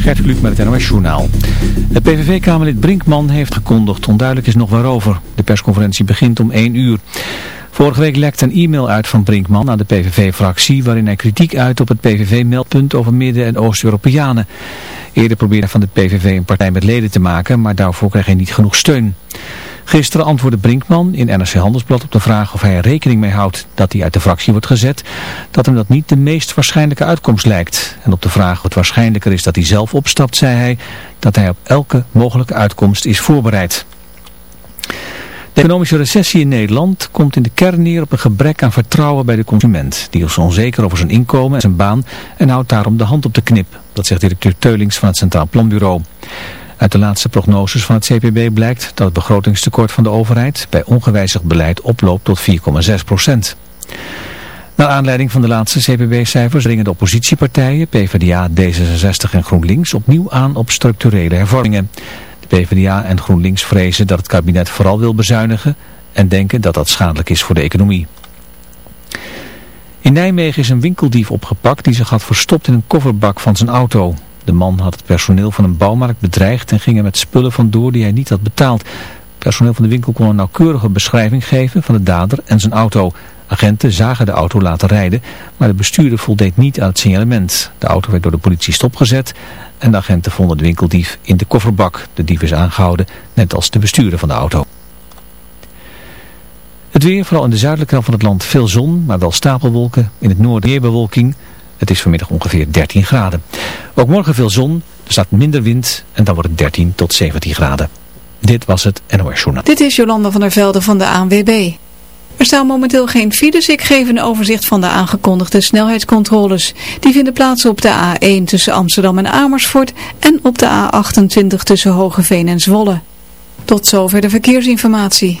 Gert Kluk met het NOS Journaal. Het PVV-kamerlid Brinkman heeft gekondigd. Onduidelijk is nog waarover. De persconferentie begint om 1 uur. Vorige week lekte een e-mail uit van Brinkman aan de PVV-fractie... waarin hij kritiek uit op het PVV-meldpunt over Midden- en Oost-Europeanen. Eerder probeerde hij van de PVV een partij met leden te maken... maar daarvoor kreeg hij niet genoeg steun. Gisteren antwoordde Brinkman in NRC Handelsblad op de vraag of hij er rekening mee houdt dat hij uit de fractie wordt gezet, dat hem dat niet de meest waarschijnlijke uitkomst lijkt. En op de vraag het waarschijnlijker is dat hij zelf opstapt, zei hij dat hij op elke mogelijke uitkomst is voorbereid. De economische recessie in Nederland komt in de kern neer op een gebrek aan vertrouwen bij de consument. Die is onzeker over zijn inkomen en zijn baan en houdt daarom de hand op de knip. Dat zegt directeur Teulings van het Centraal Planbureau. Uit de laatste prognoses van het CPB blijkt dat het begrotingstekort van de overheid bij ongewijzigd beleid oploopt tot 4,6 procent. Naar aanleiding van de laatste CPB-cijfers dringen de oppositiepartijen, PvdA, D66 en GroenLinks opnieuw aan op structurele hervormingen. De PvdA en GroenLinks vrezen dat het kabinet vooral wil bezuinigen en denken dat dat schadelijk is voor de economie. In Nijmegen is een winkeldief opgepakt die zich had verstopt in een kofferbak van zijn auto. De man had het personeel van een bouwmarkt bedreigd en ging er met spullen vandoor die hij niet had betaald. Personeel van de winkel kon een nauwkeurige beschrijving geven van de dader en zijn auto. Agenten zagen de auto laten rijden, maar de bestuurder voldeed niet aan het signalement. De auto werd door de politie stopgezet en de agenten vonden de winkeldief in de kofferbak. De dief is aangehouden, net als de bestuurder van de auto. Het weer, vooral in de zuidelijke kant van het land, veel zon, maar wel stapelwolken. In het noorden meer bewolking. Het is vanmiddag ongeveer 13 graden. Ook morgen veel zon, er staat minder wind en dan wordt het 13 tot 17 graden. Dit was het NOS Journaal. Dit is Jolanda van der Velde van de ANWB. Er staan momenteel geen files. Ik geef een overzicht van de aangekondigde snelheidscontroles. Die vinden plaats op de A1 tussen Amsterdam en Amersfoort en op de A28 tussen Hogeveen en Zwolle. Tot zover de verkeersinformatie.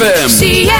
ZFM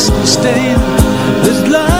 Sustain this stay. Love.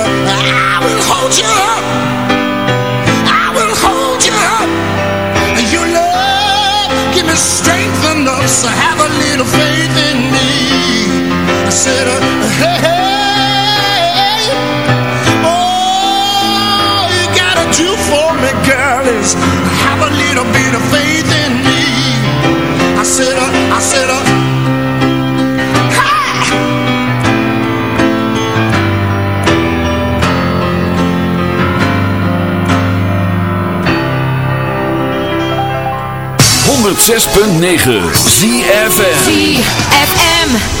So have a little faith in me. I said, uh, hey, hey, oh, you gotta do for me, girl, is have a little bit of faith in me. I said, uh, I said, uh, 106.9 ZFM ZFM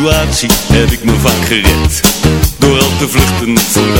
Situatie heb ik me vaak gered. Door al te vluchten voordat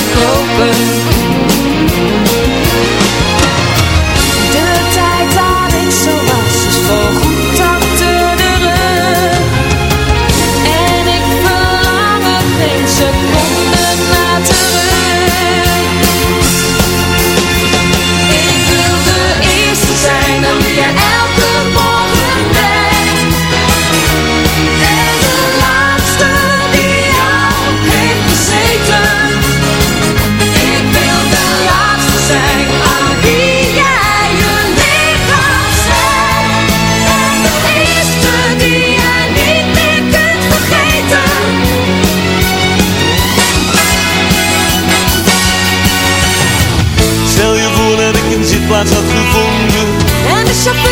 plaats had gevonden. En de chauffeur.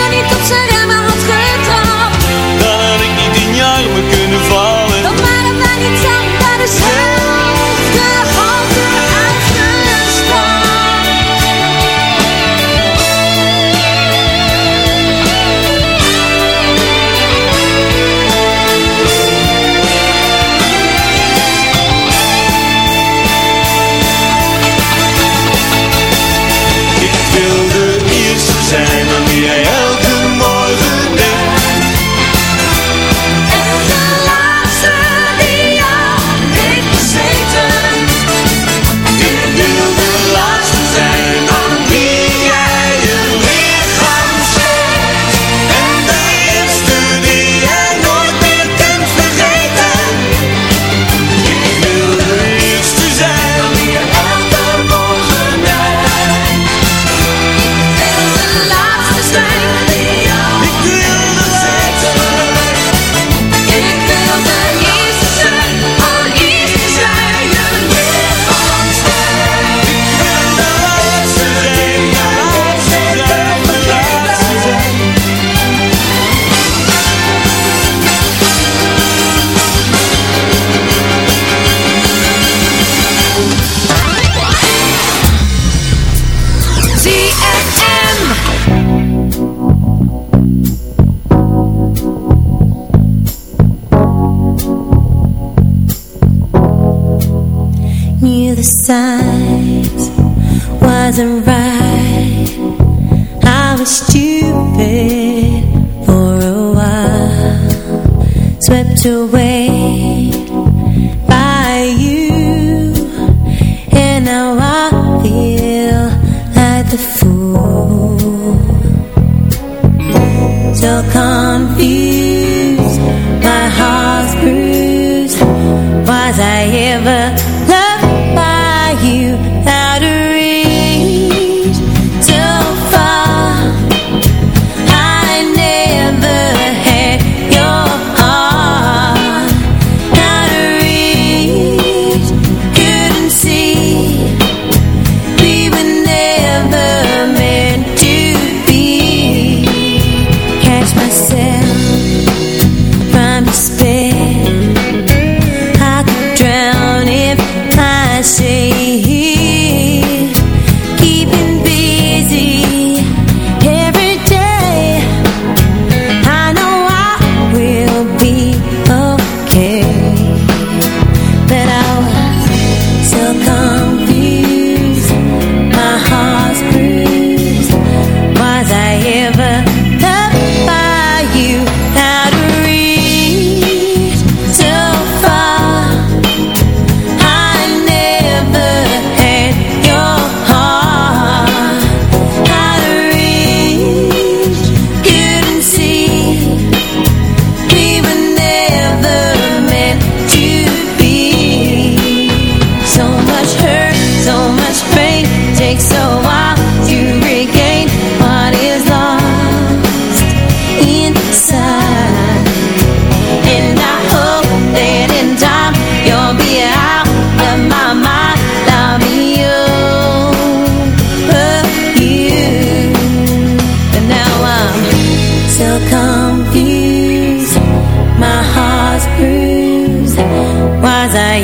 to wait.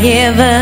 forgiven.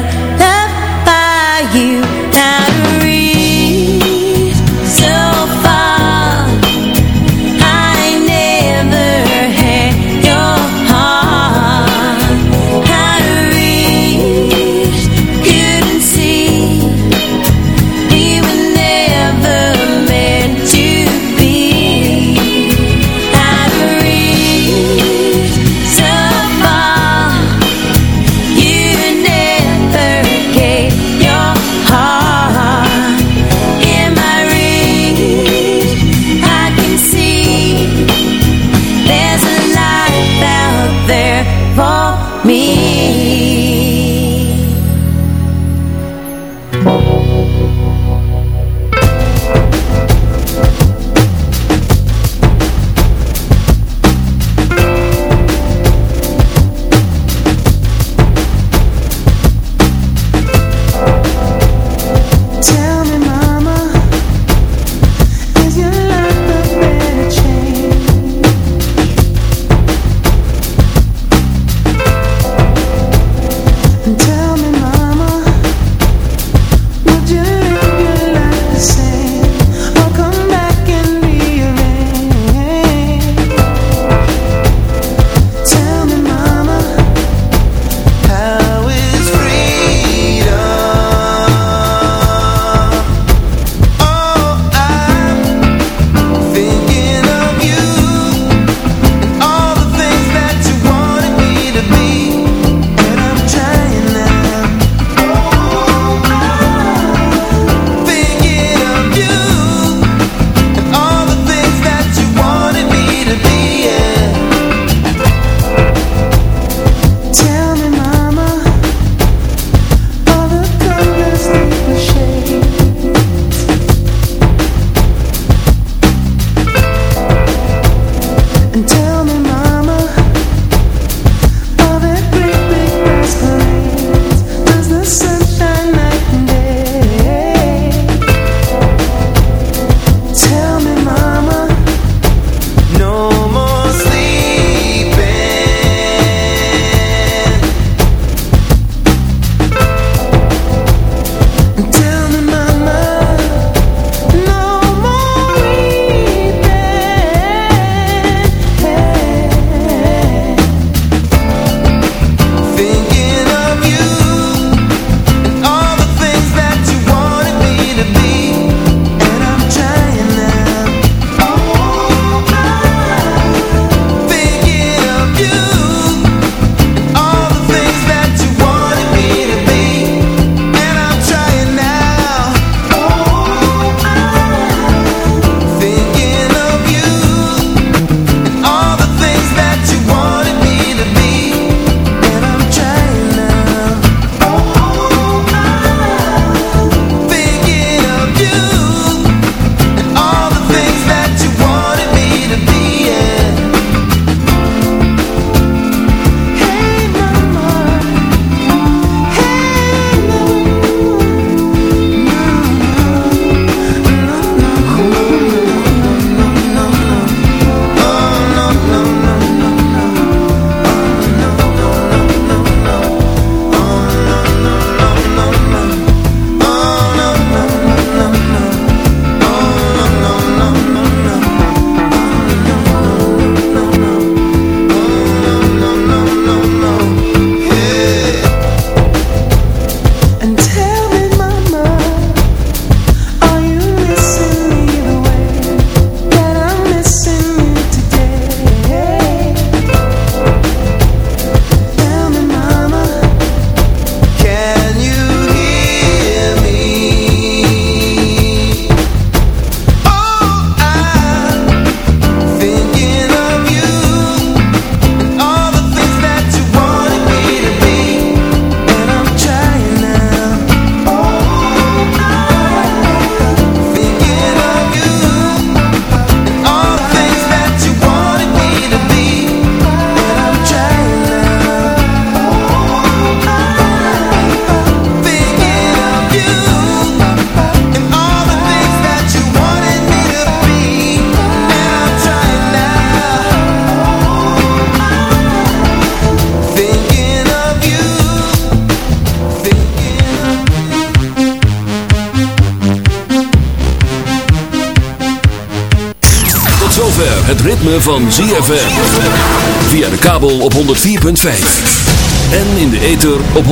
En in de ether op 106.9.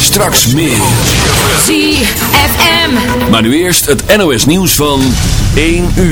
Straks meer. ZFM. Maar nu eerst het NOS nieuws van 1 uur.